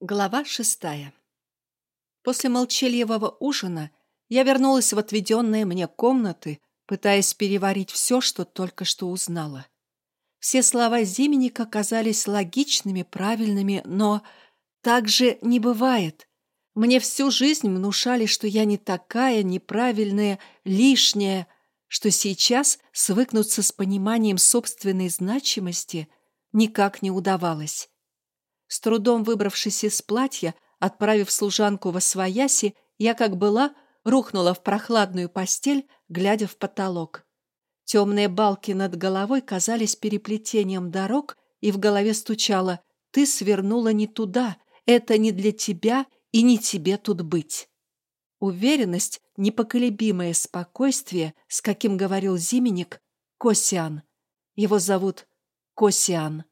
Глава шестая. После молчаливого ужина я вернулась в отведенные мне комнаты, пытаясь переварить все, что только что узнала. Все слова Зименника казались логичными, правильными, но так же не бывает. Мне всю жизнь внушали, что я не такая, неправильная, лишняя, что сейчас свыкнуться с пониманием собственной значимости никак не удавалось. С трудом выбравшись из платья, отправив служанку во свояси, я, как была, рухнула в прохладную постель, глядя в потолок. Темные балки над головой казались переплетением дорог, и в голове стучало «Ты свернула не туда, это не для тебя и не тебе тут быть». Уверенность, непоколебимое спокойствие, с каким говорил Зименник, Косиан. Его зовут Косиан.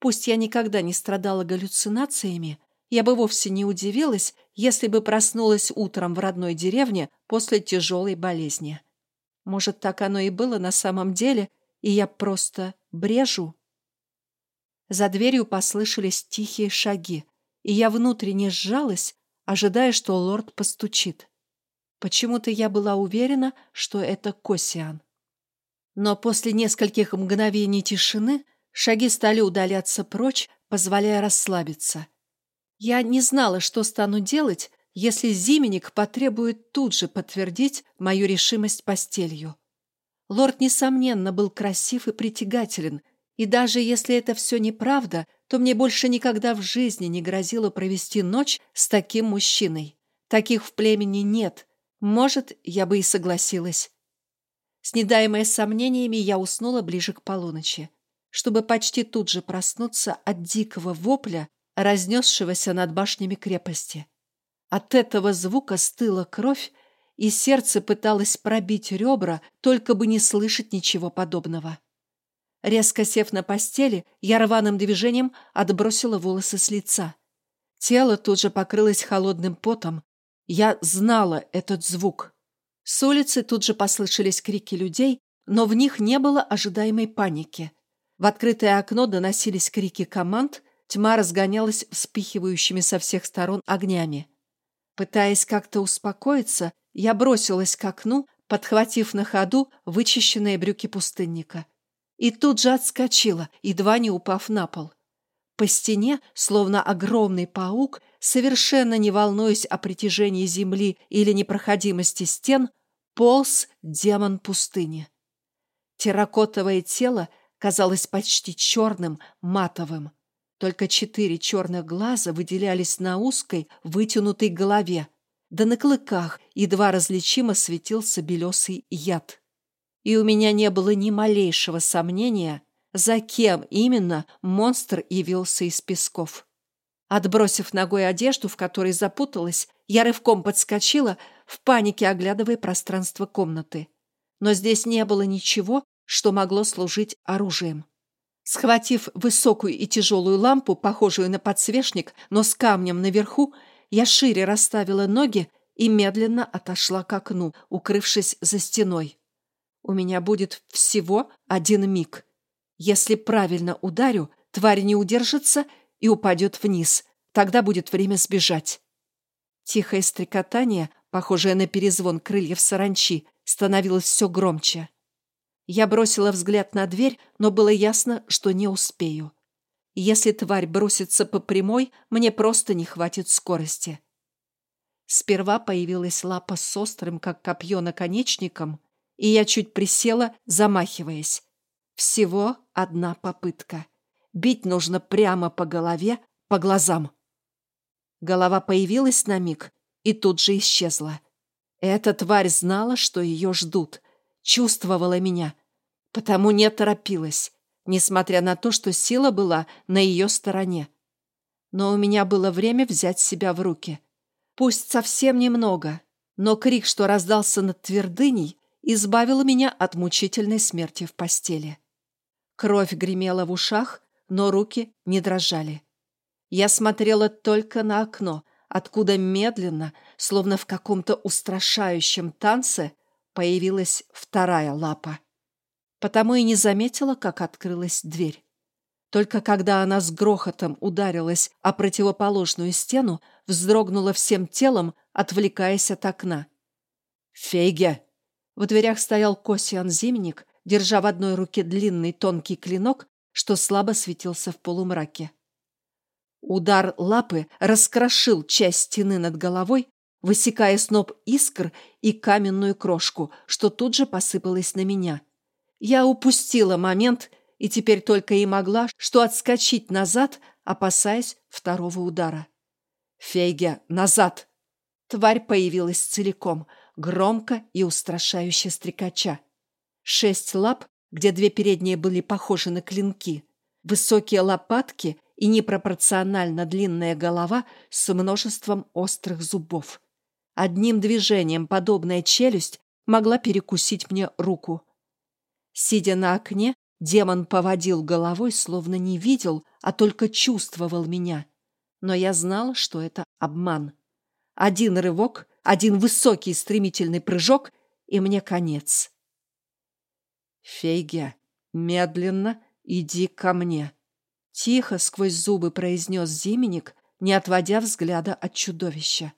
Пусть я никогда не страдала галлюцинациями, я бы вовсе не удивилась, если бы проснулась утром в родной деревне после тяжелой болезни. Может, так оно и было на самом деле, и я просто брежу? За дверью послышались тихие шаги, и я внутренне сжалась, ожидая, что лорд постучит. Почему-то я была уверена, что это Косиан. Но после нескольких мгновений тишины Шаги стали удаляться прочь, позволяя расслабиться. Я не знала, что стану делать, если Зименник потребует тут же подтвердить мою решимость постелью. Лорд, несомненно, был красив и притягателен, и даже если это все неправда, то мне больше никогда в жизни не грозило провести ночь с таким мужчиной. Таких в племени нет. Может, я бы и согласилась. С недаемой сомнениями я уснула ближе к полуночи чтобы почти тут же проснуться от дикого вопля, разнесшегося над башнями крепости. От этого звука стыла кровь, и сердце пыталось пробить ребра, только бы не слышать ничего подобного. Резко сев на постели, я рваным движением отбросила волосы с лица. Тело тут же покрылось холодным потом. Я знала этот звук. С улицы тут же послышались крики людей, но в них не было ожидаемой паники. В открытое окно доносились крики команд, тьма разгонялась вспихивающими со всех сторон огнями. Пытаясь как-то успокоиться, я бросилась к окну, подхватив на ходу вычищенные брюки пустынника. И тут же отскочила, едва не упав на пол. По стене, словно огромный паук, совершенно не волнуясь о притяжении земли или непроходимости стен, полз демон пустыни. Терракотовое тело казалось почти черным, матовым. Только четыре черных глаза выделялись на узкой, вытянутой голове, да на клыках едва различимо светился белесый яд. И у меня не было ни малейшего сомнения, за кем именно монстр явился из песков. Отбросив ногой одежду, в которой запуталась, я рывком подскочила, в панике оглядывая пространство комнаты. Но здесь не было ничего, что могло служить оружием. Схватив высокую и тяжелую лампу, похожую на подсвечник, но с камнем наверху, я шире расставила ноги и медленно отошла к окну, укрывшись за стеной. У меня будет всего один миг. Если правильно ударю, тварь не удержится и упадет вниз. Тогда будет время сбежать. Тихое стрекотание, похожее на перезвон крыльев саранчи, становилось все громче. Я бросила взгляд на дверь, но было ясно, что не успею. Если тварь бросится по прямой, мне просто не хватит скорости. Сперва появилась лапа с острым, как копье, наконечником, и я чуть присела, замахиваясь. Всего одна попытка. Бить нужно прямо по голове, по глазам. Голова появилась на миг и тут же исчезла. Эта тварь знала, что ее ждут, чувствовала меня, потому не торопилась, несмотря на то, что сила была на ее стороне. Но у меня было время взять себя в руки. Пусть совсем немного, но крик, что раздался над твердыней, избавил меня от мучительной смерти в постели. Кровь гремела в ушах, но руки не дрожали. Я смотрела только на окно, откуда медленно, словно в каком-то устрашающем танце, появилась вторая лапа потому и не заметила, как открылась дверь. Только когда она с грохотом ударилась о противоположную стену, вздрогнула всем телом, отвлекаясь от окна. «Фейге!» В дверях стоял Косиан Зимник, держа в одной руке длинный тонкий клинок, что слабо светился в полумраке. Удар лапы раскрошил часть стены над головой, высекая сноп искр и каменную крошку, что тут же посыпалась на меня. Я упустила момент и теперь только и могла, что отскочить назад, опасаясь второго удара. «Фейге, назад!» Тварь появилась целиком, громко и устрашающе стрекача. Шесть лап, где две передние были похожи на клинки, высокие лопатки и непропорционально длинная голова с множеством острых зубов. Одним движением подобная челюсть могла перекусить мне руку. Сидя на окне, демон поводил головой, словно не видел, а только чувствовал меня. Но я знал, что это обман. Один рывок, один высокий стремительный прыжок, и мне конец. «Фейгя, медленно иди ко мне», — тихо сквозь зубы произнес Зименник, не отводя взгляда от чудовища.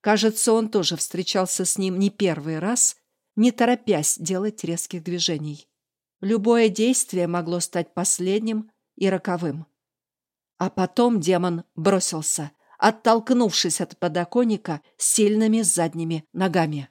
Кажется, он тоже встречался с ним не первый раз, не торопясь делать резких движений. Любое действие могло стать последним и роковым. А потом демон бросился, оттолкнувшись от подоконника сильными задними ногами.